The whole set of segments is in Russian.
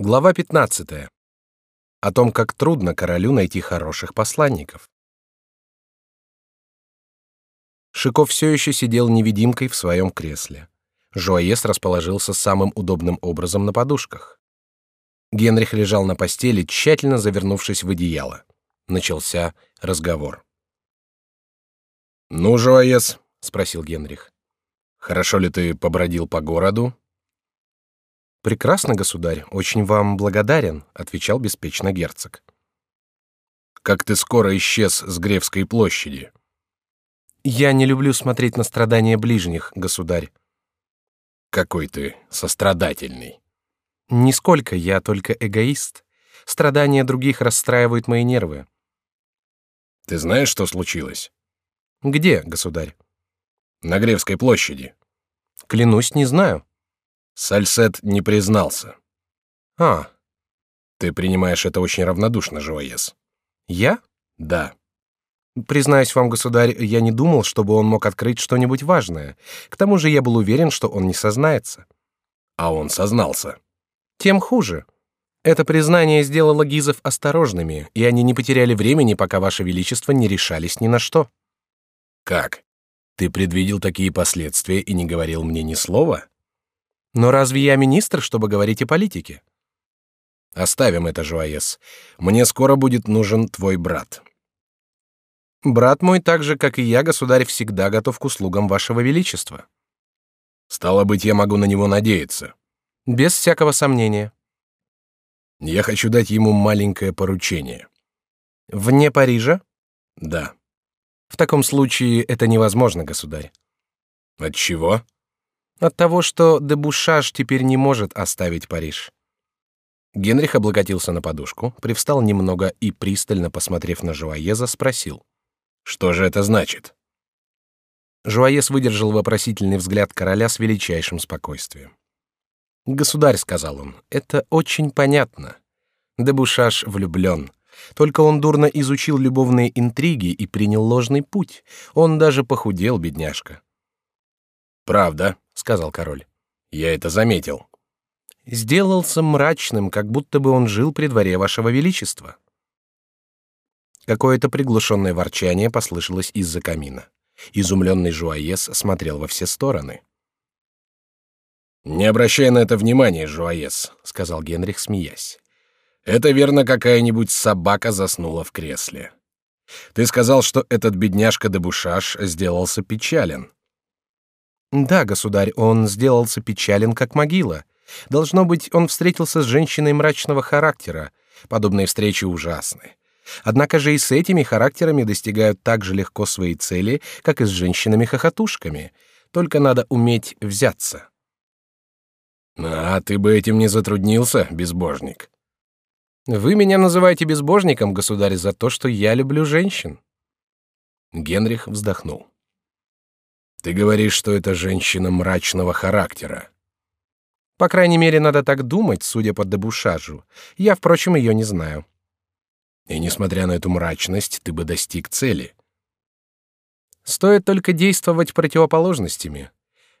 Глава 15. О том, как трудно королю найти хороших посланников. Шиков все еще сидел невидимкой в своем кресле. Жуаес расположился самым удобным образом на подушках. Генрих лежал на постели, тщательно завернувшись в одеяло. Начался разговор. «Ну, Жуаес», — спросил Генрих, — «хорошо ли ты побродил по городу?» Прекрасно, государь, очень вам благодарен, отвечал беспечно герцог. Как ты скоро исчез с Гревской площади? Я не люблю смотреть на страдания ближних, государь. Какой ты сострадательный. Нисколько, я только эгоист. Страдания других расстраивают мои нервы. Ты знаешь, что случилось? Где, государь? На Гревской площади. Клянусь, не знаю. Сальсет не признался. А, ты принимаешь это очень равнодушно, Жуаес. Я? Да. Признаюсь вам, государь, я не думал, чтобы он мог открыть что-нибудь важное. К тому же я был уверен, что он не сознается. А он сознался. Тем хуже. Это признание сделало гизов осторожными, и они не потеряли времени, пока ваше величество не решались ни на что. Как? Ты предвидел такие последствия и не говорил мне ни слова? Но разве я министр, чтобы говорить о политике? Оставим это, Жуаес. Мне скоро будет нужен твой брат. Брат мой, так же как и я, государь, всегда готов к услугам вашего величества. Стало быть, я могу на него надеяться. Без всякого сомнения. Я хочу дать ему маленькое поручение. Вне Парижа? Да. В таком случае это невозможно, государь. От чего? От того, что Дебушаш теперь не может оставить Париж. Генрих облокотился на подушку, привстал немного и пристально посмотрев на Жуаеза, спросил: "Что же это значит?" Жуаез выдержал вопросительный взгляд короля с величайшим спокойствием. "Государь", сказал он, "это очень понятно. Дебушаш влюблен. Только он дурно изучил любовные интриги и принял ложный путь. Он даже похудел, бедняжка. Правда, сказал король. Я это заметил. Сделался мрачным, как будто бы он жил при дворе вашего величества. Какое-то приглушенное ворчание послышалось из-за камина. Изумленный Жуаес смотрел во все стороны. Не обращай на это внимания, Жуаес, сказал Генрих, смеясь. Это верно, какая-нибудь собака заснула в кресле. Ты сказал, что этот бедняжка Дебушаш сделался печален. Да, государь, он сделался печален, как могила. Должно быть, он встретился с женщиной мрачного характера. Подобные встречи ужасны. Однако же и с этими характерами достигают так же легко своей цели, как и с женщинами-хохотушками. Только надо уметь взяться. А ты бы этим не затруднился, безбожник. Вы меня называете безбожником, государь, за то, что я люблю женщин. Генрих вздохнул. Ты говоришь, что это женщина мрачного характера. По крайней мере, надо так думать, судя по дебушажу. Я, впрочем, ее не знаю. И несмотря на эту мрачность, ты бы достиг цели. Стоит только действовать противоположностями.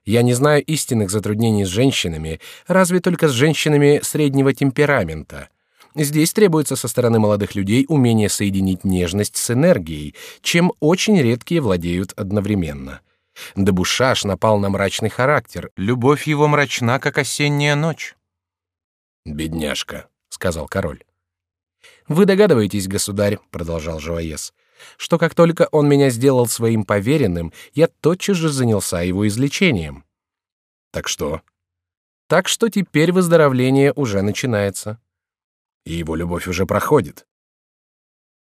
Я не знаю истинных затруднений с женщинами, разве только с женщинами среднего темперамента. Здесь требуется со стороны молодых людей умение соединить нежность с энергией, чем очень редкие владеют одновременно. Дебушаш напал на мрачный характер. Любовь его мрачна, как осенняя ночь. Бедняжка, сказал король. Вы догадываетесь, государь, продолжал Жуаес, что как только он меня сделал своим поверенным, я тотчас же занялся его излечением. Так что? Так что теперь выздоровление уже начинается. И его любовь уже проходит.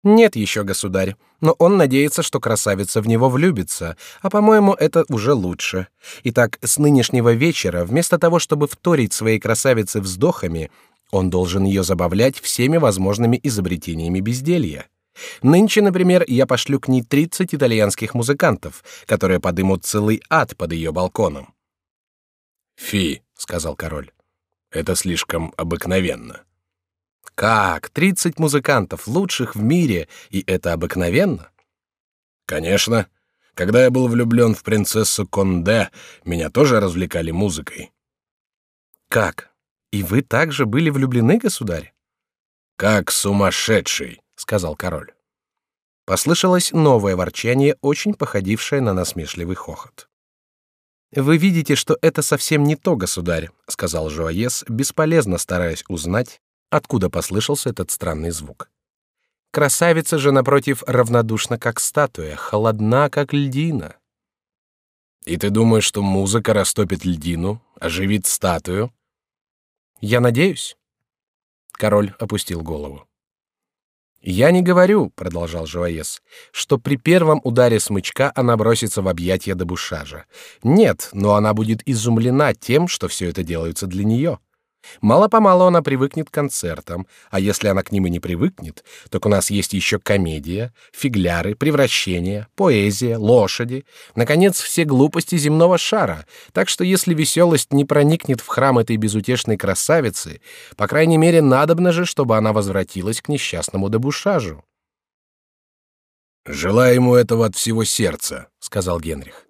Нет еще, государь, но он надеется, что красавица в него влюбится, а по-моему, это уже лучше. Итак, с нынешнего вечера, вместо того, чтобы вторить своей красавице вздохами, он должен ее забавлять всеми возможными изобретениями безделья. Нынче, например, я пошлю к ней 30 итальянских музыкантов, которые подымут целый ад под ее балконом. Фи, сказал король, это слишком обыкновенно. Как? Тридцать музыкантов, лучших в мире, и это обыкновенно? Конечно. Когда я был влюблен в принцессу Конде, меня тоже развлекали музыкой. Как? И вы также были влюблены, государь? Как сумасшедший, сказал король. Послышалось новое ворчание, очень походившее на насмешливый хохот. Вы видите, что это совсем не то, государь, сказал Жуаес, бесполезно стараясь узнать, откуда послышался этот странный звук. Красавица же напротив равнодушна, как статуя, холодна, как льдина. И ты думаешь, что музыка растопит льдину, оживит статую? Я надеюсь. Король опустил голову. Я не говорю, продолжал Жуаес, что при первом ударе смычка она бросится в объятия Дебушажа. Нет, но она будет изумлена тем, что все это делается для нее. Мало-помалу она привыкнет к концертам, а если она к ним и не привыкнет, то у нас есть еще комедия, фигляры, превращения, поэзия, лошади, наконец, все глупости земного шара. Так что если веселость не проникнет в храм этой безутешной красавицы, по крайней мере, надобно же, чтобы она возвратилась к несчастному дебушажу. «Желаю ему этого от всего сердца», — сказал Генрих.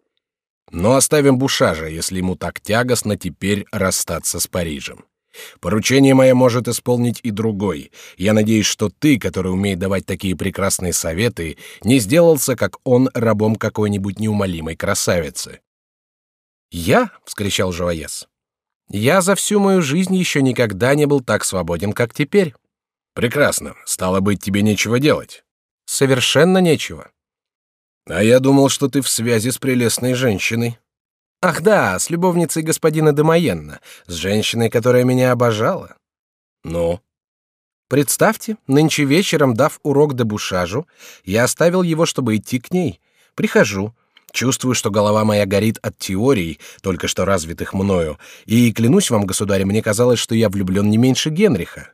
«Но оставим Бушажа, если ему так тягостно теперь расстаться с Парижем. Поручение мое может исполнить и другой. Я надеюсь, что ты, который умеет давать такие прекрасные советы, не сделался, как он, рабом какой-нибудь неумолимой красавицы. Я, вскричал Жуаес, я за всю мою жизнь еще никогда не был так свободен, как теперь. Прекрасно. Стало быть, тебе нечего делать. Совершенно нечего. А я думал, что ты в связи с прелестной женщиной. Ах да, с любовницей господина Демоенна, с женщиной, которая меня обожала. Ну? Представьте, нынче вечером, дав урок дебушажу, я оставил его, чтобы идти к ней. Прихожу, чувствую, что голова моя горит от теорий, только что развитых мною, и, клянусь вам, государь, мне казалось, что я влюблен не меньше Генриха.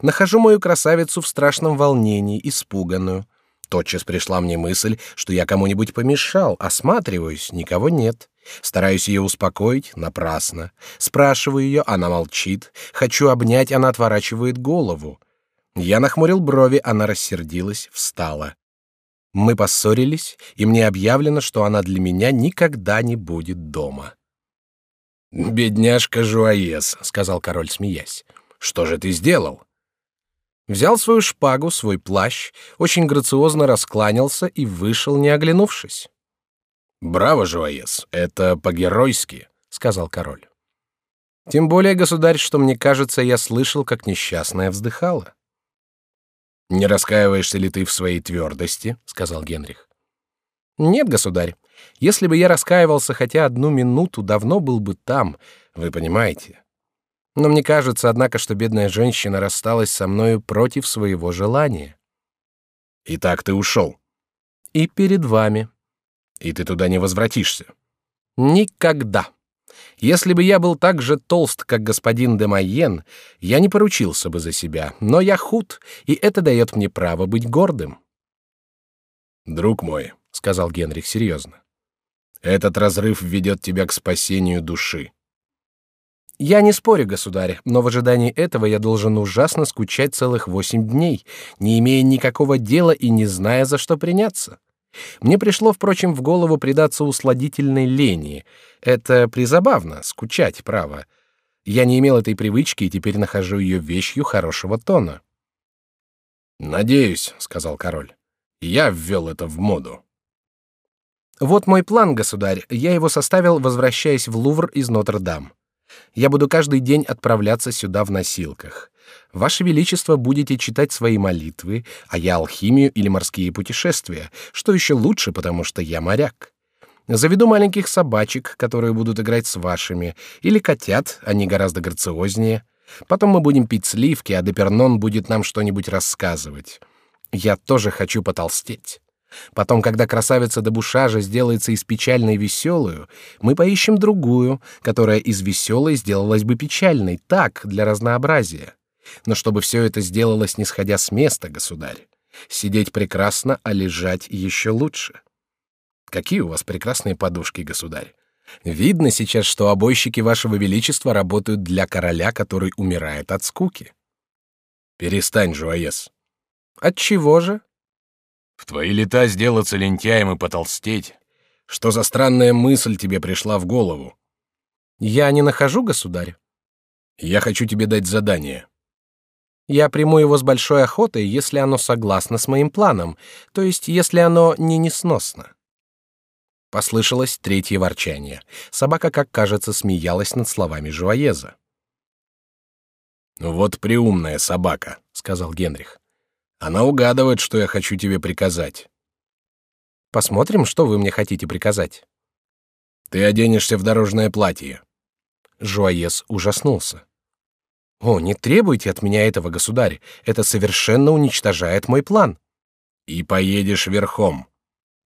Нахожу мою красавицу в страшном волнении, испуганную. Тотчас пришла мне мысль, что я кому-нибудь помешал, осматриваюсь, никого нет. Стараюсь ее успокоить, напрасно. Спрашиваю ее, она молчит. Хочу обнять, она отворачивает голову. Я нахмурил брови, она рассердилась, встала. Мы поссорились, и мне объявлено, что она для меня никогда не будет дома. «Бедняжка Жуаес», — сказал король, смеясь. «Что же ты сделал?» Взял свою шпагу, свой плащ, очень грациозно раскланялся и вышел, не оглянувшись. Браво, Жуаес, это по-геройски, сказал король. Тем более, государь, что мне кажется, я слышал, как несчастная вздыхала. Не раскаиваешься ли ты в своей твердости, сказал Генрих. Нет, государь. Если бы я раскаивался хотя одну минуту, давно был бы там, вы понимаете. Но мне кажется, однако, что бедная женщина рассталась со мною против своего желания. И так ты ушел. И перед вами. И ты туда не возвратишься. Никогда. Если бы я был так же толст, как господин де Майен, я не поручился бы за себя, но я худ, и это дает мне право быть гордым. Друг мой, сказал Генрих серьезно, этот разрыв ведет тебя к спасению души. Я не спорю, государь, но в ожидании этого я должен ужасно скучать целых восемь дней, не имея никакого дела и не зная, за что приняться. Мне пришло, впрочем, в голову предаться усладительной лени. Это призабавно, скучать, право. Я не имел этой привычки и теперь нахожу ее вещью хорошего тона. «Надеюсь», — сказал король, — «я ввел это в моду». «Вот мой план, государь. Я его составил, возвращаясь в Лувр из Нотр-Дам. Я буду каждый день отправляться сюда в носилках. Ваше величество будете читать свои молитвы, а я алхимию или морские путешествия, что еще лучше, потому что я моряк. Заведу маленьких собачек, которые будут играть с вашими, или котят, они гораздо грациознее. Потом мы будем пить сливки, а Депернон будет нам что-нибудь рассказывать. Я тоже хочу потолстеть. Потом, когда красавица Дебушажа сделается из печальной веселую, мы поищем другую, которая из веселой сделалась бы печальной, так, для разнообразия. Но чтобы все это сделалось, не сходя с места, государь. Сидеть прекрасно, а лежать еще лучше. Какие у вас прекрасные подушки, государь. Видно сейчас, что обойщики вашего величества работают для короля, который умирает от скуки. Перестань, Жуаес. От чего же? В твои лета сделаться лентяем и потолстеть. Что за странная мысль тебе пришла в голову? Я не нахожу, государь. Я хочу тебе дать задание. Я приму его с большой охотой, если оно согласно с моим планом, то есть если оно не несносно. Послышалось третье ворчание. Собака, как кажется, смеялась над словами Жуаеза. «Вот приумная собака», — сказал Генрих. «Она угадывает, что я хочу тебе приказать». «Посмотрим, что вы мне хотите приказать». «Ты оденешься в дорожное платье». Жуаез ужаснулся. «О, не требуйте от меня этого, государь. Это совершенно уничтожает мой план». «И поедешь верхом».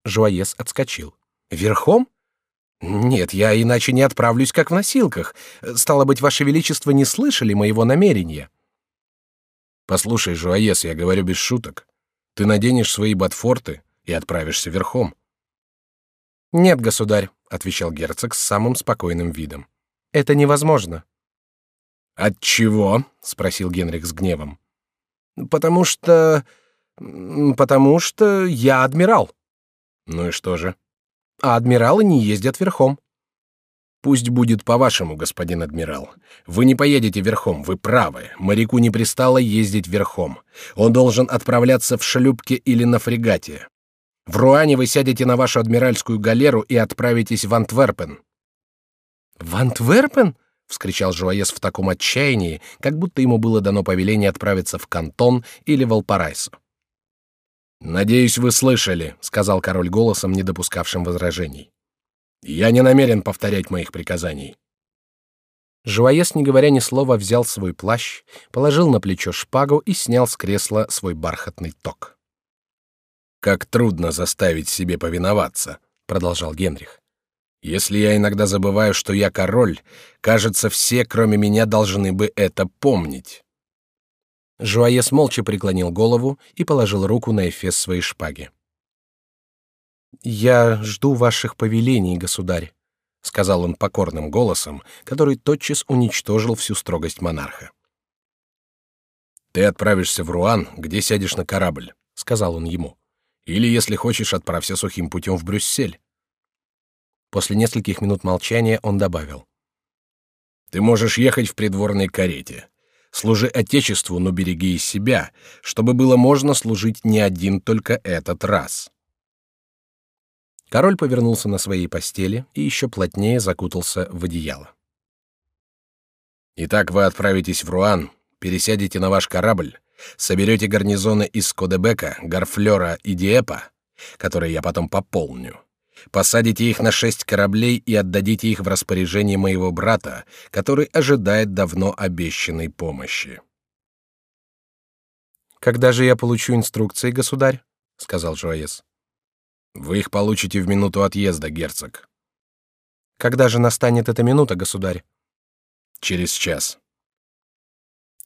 Жуаез отскочил. «Верхом? Нет, я иначе не отправлюсь, как в носилках. Стало быть, ваше величество не слышали моего намерения. Послушай, Жуаес, я говорю без шуток. Ты наденешь свои ботфорты и отправишься верхом. Нет, государь, отвечал герцог с самым спокойным видом. Это невозможно. От чего? спросил Генрих с гневом. Потому что потому что я адмирал. Ну и что же? а адмиралы не ездят верхом. Пусть будет по-вашему, господин адмирал. Вы не поедете верхом, вы правы. Моряку не пристало ездить верхом. Он должен отправляться в шлюпке или на фрегате. В Руане вы сядете на вашу адмиральскую галеру и отправитесь в Антверпен. В Антверпен? вскричал Жуаес в таком отчаянии, как будто ему было дано повеление отправиться в Кантон или в Алпарайсо. Надеюсь, вы слышали, сказал король голосом, не допускавшим возражений. Я не намерен повторять моих приказаний. Жуаес, не говоря ни слова, взял свой плащ, положил на плечо шпагу и снял с кресла свой бархатный ток. Как трудно заставить себе повиноваться, продолжал Генрих. Если я иногда забываю, что я король, кажется, все, кроме меня, должны бы это помнить. Жуаес молча преклонил голову и положил руку на эфес своей шпаги. «Я жду ваших повелений, государь», — сказал он покорным голосом, который тотчас уничтожил всю строгость монарха. «Ты отправишься в Руан, где сядешь на корабль», — сказал он ему. «Или, если хочешь, отправься сухим путем в Брюссель». После нескольких минут молчания он добавил. «Ты можешь ехать в придворной карете. Служи Отечеству, но береги и себя, чтобы было можно служить не один только этот раз. Король повернулся на своей постели и еще плотнее закутался в одеяло. Итак, вы отправитесь в Руан, пересядете на ваш корабль, соберете гарнизоны из Кодебека, Гарфлера и Диепа, которые я потом пополню посадите их на шесть кораблей и отдадите их в распоряжение моего брата, который ожидает давно обещанной помощи. Когда же я получу инструкции, государь? сказал Жуаес. Вы их получите в минуту отъезда, герцог. Когда же настанет эта минута, государь? Через час.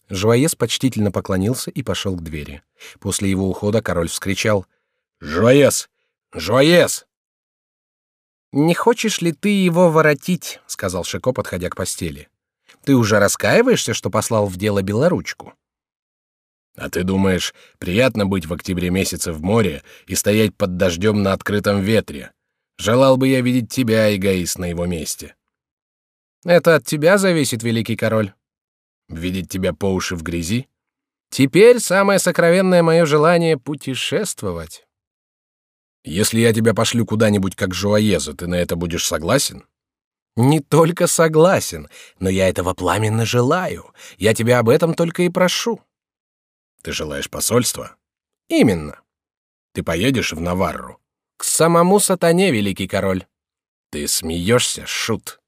Жуаес почтительно поклонился и пошел к двери. После его ухода король вскричал: "Жуаес! Жуаес!" Не хочешь ли ты его воротить? сказал Шико, подходя к постели. Ты уже раскаиваешься, что послал в дело белоручку? А ты думаешь, приятно быть в октябре месяце в море и стоять под дождем на открытом ветре? Желал бы я видеть тебя, эгоист, на его месте. Это от тебя зависит, великий король. Видеть тебя по уши в грязи? Теперь самое сокровенное мое желание путешествовать. Если я тебя пошлю куда-нибудь как Жуаеза, ты на это будешь согласен? Не только согласен, но я этого пламенно желаю. Я тебя об этом только и прошу. Ты желаешь посольства? Именно. Ты поедешь в Наварру? К самому сатане, великий король. Ты смеешься, шут.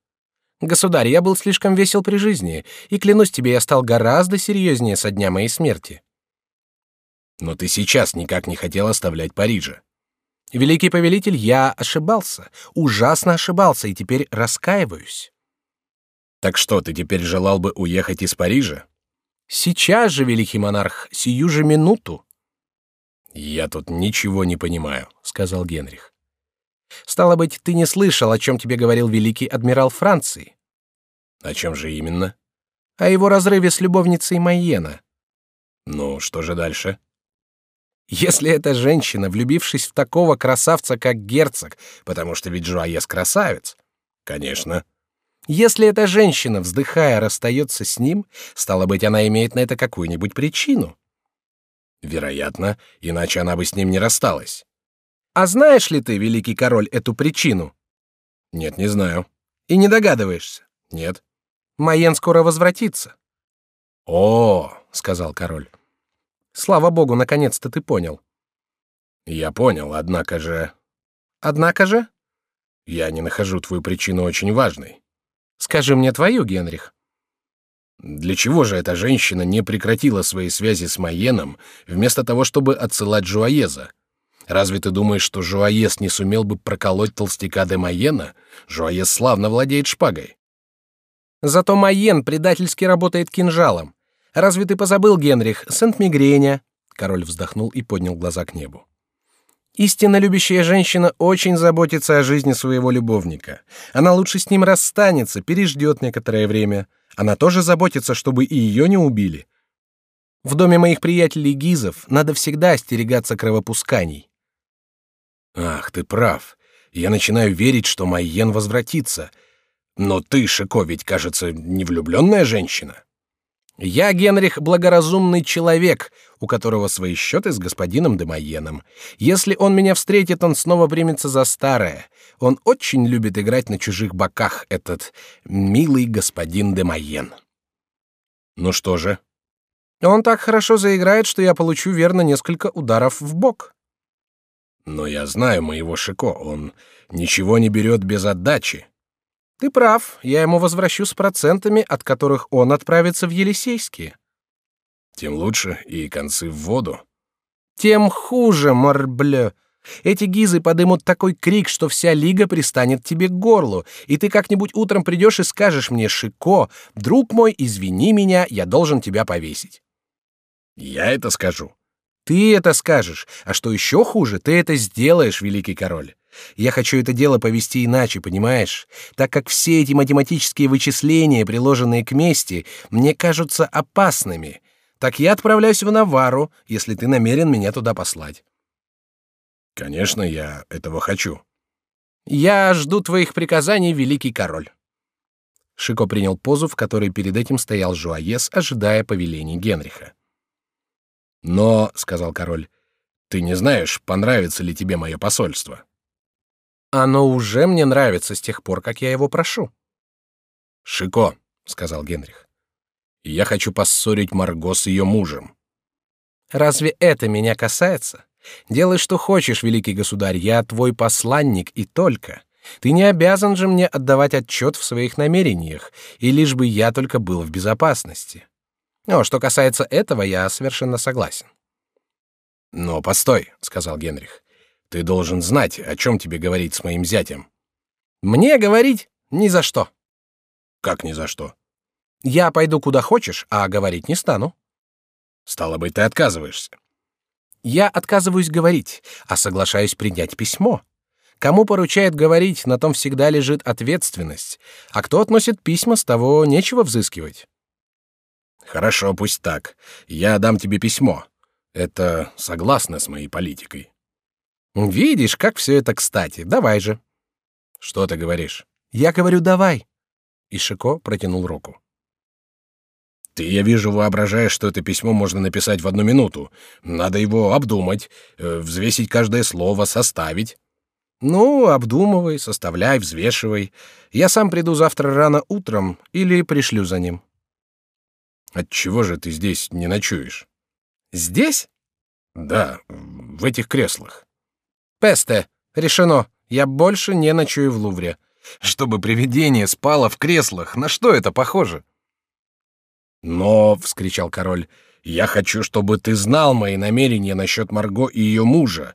Государь, я был слишком весел при жизни, и клянусь тебе, я стал гораздо серьезнее со дня моей смерти. Но ты сейчас никак не хотел оставлять Парижа. Великий повелитель, я ошибался, ужасно ошибался, и теперь раскаиваюсь. Так что, ты теперь желал бы уехать из Парижа? Сейчас же, великий монарх, сию же минуту. Я тут ничего не понимаю, сказал Генрих. Стало быть, ты не слышал, о чем тебе говорил великий адмирал Франции? О чем же именно? О его разрыве с любовницей Майена. Ну, что же дальше? Если эта женщина, влюбившись в такого красавца, как герцог, потому что ведь Жуаес красавец. Конечно. Если эта женщина, вздыхая, расстается с ним, стало быть, она имеет на это какую-нибудь причину. Вероятно, иначе она бы с ним не рассталась. А знаешь ли ты, великий король, эту причину? Нет, не знаю. И не догадываешься? Нет. Майен скоро возвратится. О, сказал король. Слава богу, наконец-то ты понял. Я понял, однако же. Однако же? Я не нахожу твою причину очень важной. Скажи мне твою, Генрих. Для чего же эта женщина не прекратила свои связи с Майеном, вместо того, чтобы отсылать Жуаеза? Разве ты думаешь, что Жуаез не сумел бы проколоть толстяка де Майена? Жуаез славно владеет шпагой. Зато Майен предательски работает кинжалом. Разве ты позабыл, Генрих, Сент-Мигреня? Король вздохнул и поднял глаза к небу. Истинно любящая женщина очень заботится о жизни своего любовника. Она лучше с ним расстанется, переждет некоторое время. Она тоже заботится, чтобы и ее не убили. В доме моих приятелей Гизов надо всегда остерегаться кровопусканий. Ах, ты прав. Я начинаю верить, что Майен возвратится. Но ты, Шико, ведь, кажется, не влюбленная женщина. Я, Генрих, благоразумный человек, у которого свои счеты с господином де Майеном. Если он меня встретит, он снова примется за старое. Он очень любит играть на чужих боках, этот милый господин де Майен. Ну что же? Он так хорошо заиграет, что я получу верно несколько ударов в бок. Но я знаю моего Шико, он ничего не берет без отдачи. Ты прав, я ему возвращу с процентами, от которых он отправится в Елисейские. Тем лучше, и концы в воду. Тем хуже, морбле. Эти гизы подымут такой крик, что вся лига пристанет тебе к горлу, и ты как-нибудь утром придешь и скажешь мне, Шико, друг мой, извини меня, я должен тебя повесить. Я это скажу. Ты это скажешь, а что еще хуже, ты это сделаешь, великий король. Я хочу это дело повести иначе, понимаешь? Так как все эти математические вычисления, приложенные к мести, мне кажутся опасными. Так я отправляюсь в Навару, если ты намерен меня туда послать. Конечно, я этого хочу. Я жду твоих приказаний, великий король. Шико принял позу, в которой перед этим стоял Жуаес, ожидая повелений Генриха. Но, сказал король, ты не знаешь, понравится ли тебе мое посольство. Оно уже мне нравится с тех пор, как я его прошу. Шико, сказал Генрих, я хочу поссорить Марго с ее мужем. Разве это меня касается? Делай, что хочешь, великий государь, я твой посланник и только. Ты не обязан же мне отдавать отчет в своих намерениях, и лишь бы я только был в безопасности. Но что касается этого, я совершенно согласен. Но постой, сказал Генрих. Ты должен знать, о чем тебе говорить с моим зятем. Мне говорить ни за что. Как ни за что? Я пойду куда хочешь, а говорить не стану. Стало быть, ты отказываешься. Я отказываюсь говорить, а соглашаюсь принять письмо. Кому поручает говорить, на том всегда лежит ответственность, а кто относит письма, с того нечего взыскивать. Хорошо, пусть так. Я дам тебе письмо. Это согласно с моей политикой. Видишь, как все это кстати. Давай же. Что ты говоришь? Я говорю, давай. И Шико протянул руку. Ты, я вижу, воображаешь, что это письмо можно написать в одну минуту. Надо его обдумать, э, взвесить каждое слово, составить. Ну, обдумывай, составляй, взвешивай. Я сам приду завтра рано утром или пришлю за ним. От чего же ты здесь не ночуешь? Здесь? Да, в этих креслах. Песте, решено. Я больше не ночую в Лувре. Чтобы привидение спало в креслах, на что это похоже? Но, вскричал король, я хочу, чтобы ты знал мои намерения насчет Марго и ее мужа.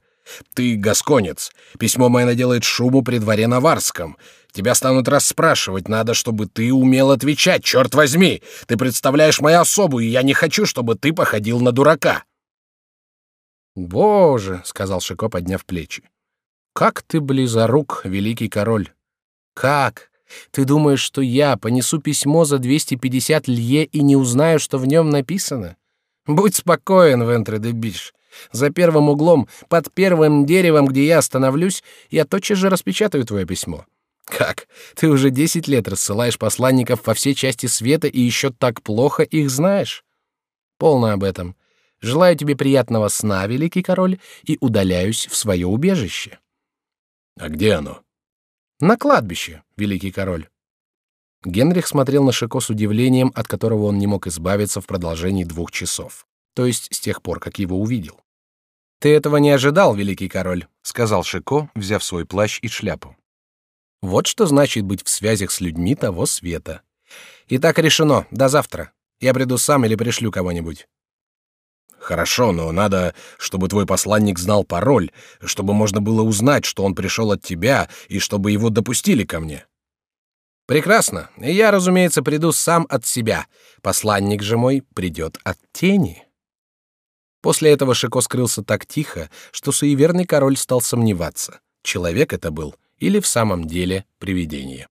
Ты гасконец. Письмо мое наделает шуму при дворе Наварском. Тебя станут расспрашивать, надо, чтобы ты умел отвечать. Черт возьми, ты представляешь мою особу, и я не хочу, чтобы ты походил на дурака. Боже, сказал Шико, подняв плечи. Как ты близорук, великий король. Как? Ты думаешь, что я понесу письмо за 250 лье и не узнаю, что в нем написано? Будь спокоен, Вентре де Биш. За первым углом, под первым деревом, где я остановлюсь, я тотчас же распечатаю твое письмо. Как? Ты уже десять лет рассылаешь посланников во все части света и еще так плохо их знаешь? Полно об этом. Желаю тебе приятного сна, великий король, и удаляюсь в свое убежище. А где оно? На кладбище, великий король. Генрих смотрел на Шико с удивлением, от которого он не мог избавиться в продолжении двух часов, то есть с тех пор, как его увидел. Ты этого не ожидал, великий король, сказал Шико, взяв свой плащ и шляпу. Вот что значит быть в связях с людьми того света. Итак, решено. До завтра. Я приду сам или пришлю кого-нибудь. Хорошо, но надо, чтобы твой посланник знал пароль, чтобы можно было узнать, что он пришел от тебя, и чтобы его допустили ко мне. Прекрасно. Я, разумеется, приду сам от себя. Посланник же мой придет от тени. После этого Шико скрылся так тихо, что суеверный король стал сомневаться, человек это был или в самом деле привидение.